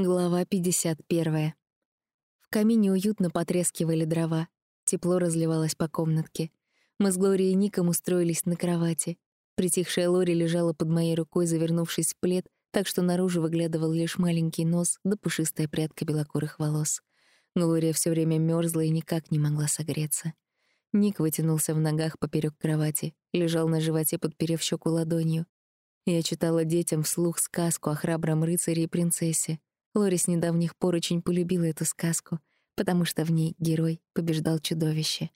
Глава 51. В камине уютно потрескивали дрова. Тепло разливалось по комнатке. Мы с Глорией и Ником устроились на кровати. Притихшая Лори лежала под моей рукой, завернувшись в плед, так что наружу выглядывал лишь маленький нос да пушистая прядка белокурых волос. Глория все время мерзла и никак не могла согреться. Ник вытянулся в ногах поперек кровати, лежал на животе, подперев щеку ладонью. Я читала детям вслух сказку о храбром рыцаре и принцессе, Лори с недавних пор очень полюбила эту сказку, потому что в ней герой побеждал чудовище.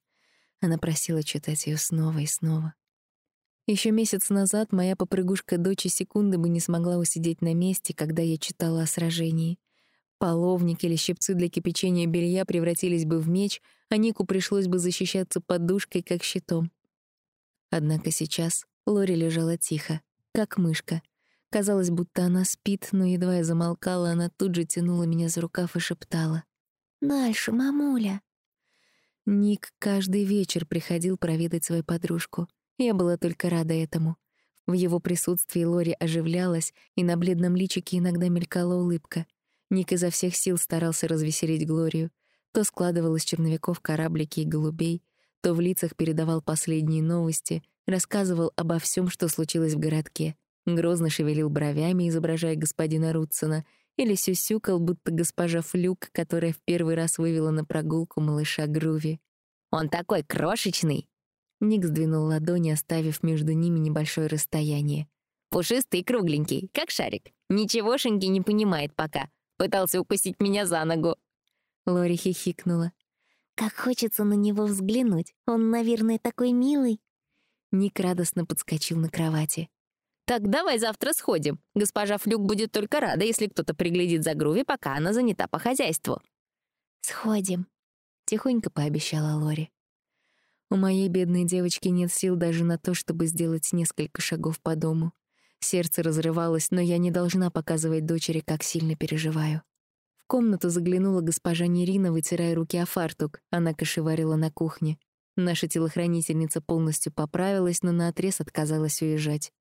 Она просила читать ее снова и снова. Еще месяц назад моя попрыгушка дочь секунды бы не смогла усидеть на месте, когда я читала о сражении. Половник или щипцы для кипячения белья превратились бы в меч, а Нику пришлось бы защищаться подушкой, как щитом. Однако сейчас Лори лежала тихо, как мышка, Казалось, будто она спит, но едва я замолкала, она тут же тянула меня за рукав и шептала. «Дальше, мамуля». Ник каждый вечер приходил проведать свою подружку. Я была только рада этому. В его присутствии Лори оживлялась, и на бледном личике иногда мелькала улыбка. Ник изо всех сил старался развеселить Глорию. То складывал из черновиков кораблики и голубей, то в лицах передавал последние новости, рассказывал обо всем, что случилось в городке — Грозно шевелил бровями, изображая господина Рутсона, или сюсюкал, будто госпожа Флюк, которая в первый раз вывела на прогулку малыша Груви. «Он такой крошечный!» Ник сдвинул ладони, оставив между ними небольшое расстояние. «Пушистый и кругленький, как шарик. Ничегошеньки не понимает пока. Пытался укусить меня за ногу». Лори хихикнула. «Как хочется на него взглянуть. Он, наверное, такой милый». Ник радостно подскочил на кровати. «Так давай завтра сходим. Госпожа Флюк будет только рада, если кто-то приглядит за Груви, пока она занята по хозяйству». «Сходим», — тихонько пообещала Лори. У моей бедной девочки нет сил даже на то, чтобы сделать несколько шагов по дому. Сердце разрывалось, но я не должна показывать дочери, как сильно переживаю. В комнату заглянула госпожа Нерина, вытирая руки о фартук. Она кошеварила на кухне. Наша телохранительница полностью поправилась, но наотрез отказалась уезжать.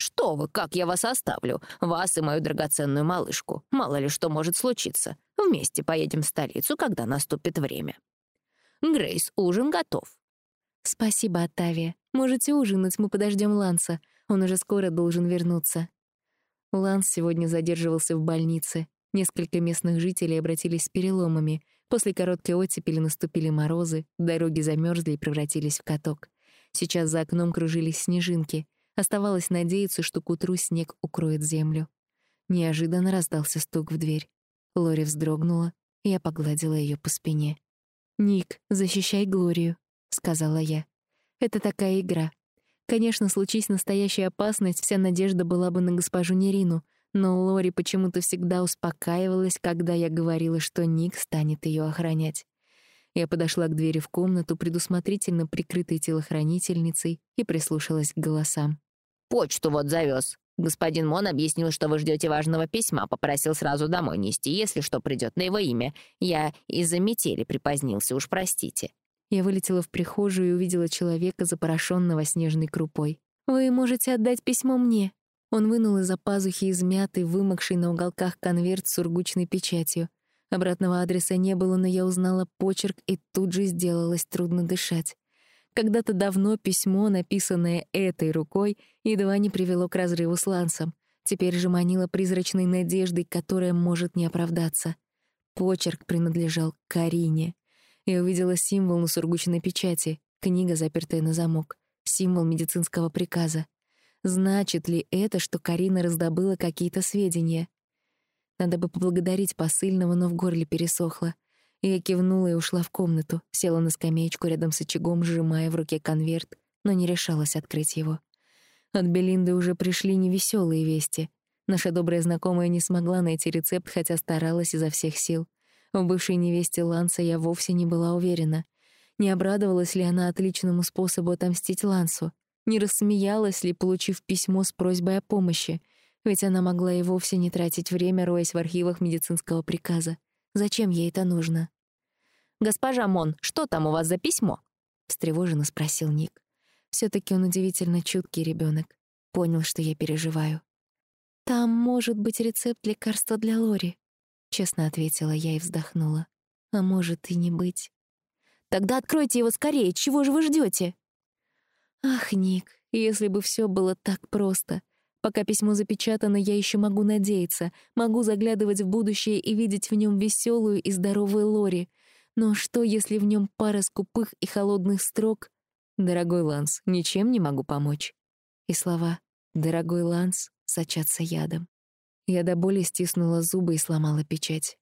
«Что вы, как я вас оставлю? Вас и мою драгоценную малышку. Мало ли что может случиться. Вместе поедем в столицу, когда наступит время». «Грейс, ужин готов». «Спасибо, Оттавия. Можете ужинать, мы подождем Ланса. Он уже скоро должен вернуться». Ланс сегодня задерживался в больнице. Несколько местных жителей обратились с переломами. После короткой оттепели наступили морозы, дороги замерзли и превратились в каток. Сейчас за окном кружились снежинки — Оставалось надеяться, что к утру снег укроет землю. Неожиданно раздался стук в дверь. Лори вздрогнула, и я погладила ее по спине. «Ник, защищай Глорию», — сказала я. «Это такая игра. Конечно, случись настоящая опасность, вся надежда была бы на госпожу Нерину, но Лори почему-то всегда успокаивалась, когда я говорила, что Ник станет ее охранять. Я подошла к двери в комнату, предусмотрительно прикрытой телохранительницей, и прислушалась к голосам. Почту вот завез. Господин Мон объяснил, что вы ждете важного письма, попросил сразу домой нести, если что придет на его имя. Я из-за метели припозднился, уж простите». Я вылетела в прихожую и увидела человека, запорошенного снежной крупой. «Вы можете отдать письмо мне». Он вынул из-за пазухи измятый, вымокший на уголках конверт с сургучной печатью. Обратного адреса не было, но я узнала почерк и тут же сделалось трудно дышать. Когда-то давно письмо, написанное этой рукой, едва не привело к разрыву с Лансом. Теперь же манило призрачной надеждой, которая может не оправдаться. Почерк принадлежал Карине. Я увидела символ на сургучной печати, книга, запертая на замок, символ медицинского приказа. Значит ли это, что Карина раздобыла какие-то сведения? Надо бы поблагодарить посыльного, но в горле пересохло. Я кивнула и ушла в комнату, села на скамеечку рядом с очагом, сжимая в руке конверт, но не решалась открыть его. От Белинды уже пришли невеселые вести. Наша добрая знакомая не смогла найти рецепт, хотя старалась изо всех сил. В бывшей невесте Ланса я вовсе не была уверена. Не обрадовалась ли она отличному способу отомстить Лансу? Не рассмеялась ли, получив письмо с просьбой о помощи? Ведь она могла и вовсе не тратить время, роясь в архивах медицинского приказа. Зачем ей это нужно? «Госпожа Мон, что там у вас за письмо?» — встревоженно спросил Ник. все таки он удивительно чуткий ребенок. Понял, что я переживаю. «Там может быть рецепт лекарства для Лори». — честно ответила я и вздохнула. «А может и не быть». «Тогда откройте его скорее, чего же вы ждете? «Ах, Ник, если бы все было так просто. Пока письмо запечатано, я еще могу надеяться, могу заглядывать в будущее и видеть в нем веселую и здоровую Лори. Но что, если в нем пара скупых и холодных строк «Дорогой Ланс, ничем не могу помочь». И слова «Дорогой Ланс» сочатся ядом. Я до боли стиснула зубы и сломала печать.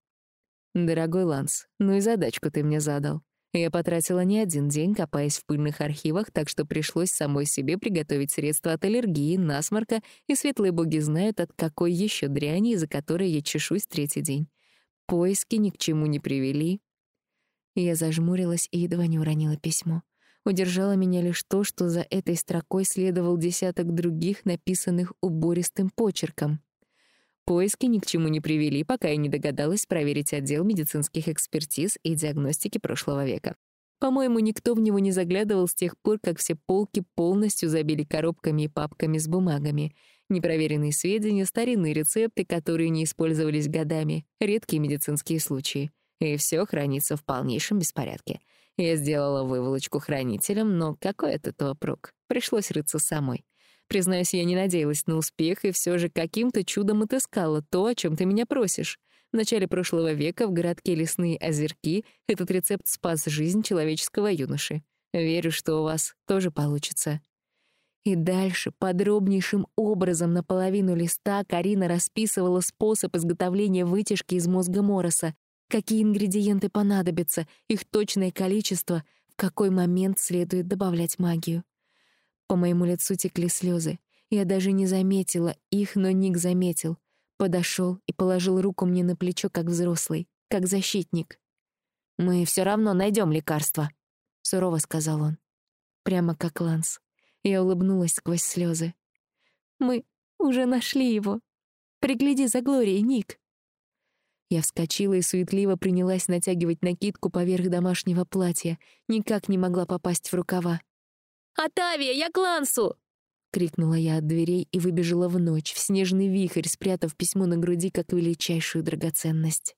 «Дорогой Ланс, ну и задачку ты мне задал. Я потратила не один день, копаясь в пыльных архивах, так что пришлось самой себе приготовить средства от аллергии, насморка, и светлые боги знают, от какой еще дряни, из-за которой я чешусь третий день. Поиски ни к чему не привели. Я зажмурилась и едва не уронила письмо. Удержало меня лишь то, что за этой строкой следовал десяток других, написанных убористым почерком. Поиски ни к чему не привели, пока я не догадалась проверить отдел медицинских экспертиз и диагностики прошлого века. По-моему, никто в него не заглядывал с тех пор, как все полки полностью забили коробками и папками с бумагами. Непроверенные сведения, старинные рецепты, которые не использовались годами, редкие медицинские случаи. И все хранится в полнейшем беспорядке. Я сделала выволочку хранителям, но какой это то прок? Пришлось рыться самой. Признаюсь, я не надеялась на успех и все же каким-то чудом отыскала то, о чем ты меня просишь. В начале прошлого века в городке Лесные озерки этот рецепт спас жизнь человеческого юноши. Верю, что у вас тоже получится. И дальше подробнейшим образом на половину листа Карина расписывала способ изготовления вытяжки из мозга Мороса, какие ингредиенты понадобятся, их точное количество, в какой момент следует добавлять магию. По моему лицу текли слезы. Я даже не заметила их, но Ник заметил. Подошел и положил руку мне на плечо, как взрослый, как защитник. «Мы все равно найдем лекарство», — сурово сказал он. Прямо как Ланс. Я улыбнулась сквозь слезы. «Мы уже нашли его. Пригляди за Глорией, Ник». Я вскочила и суетливо принялась натягивать накидку поверх домашнего платья, никак не могла попасть в рукава. «Атавия, я к Лансу!» — крикнула я от дверей и выбежала в ночь, в снежный вихрь, спрятав письмо на груди как величайшую драгоценность.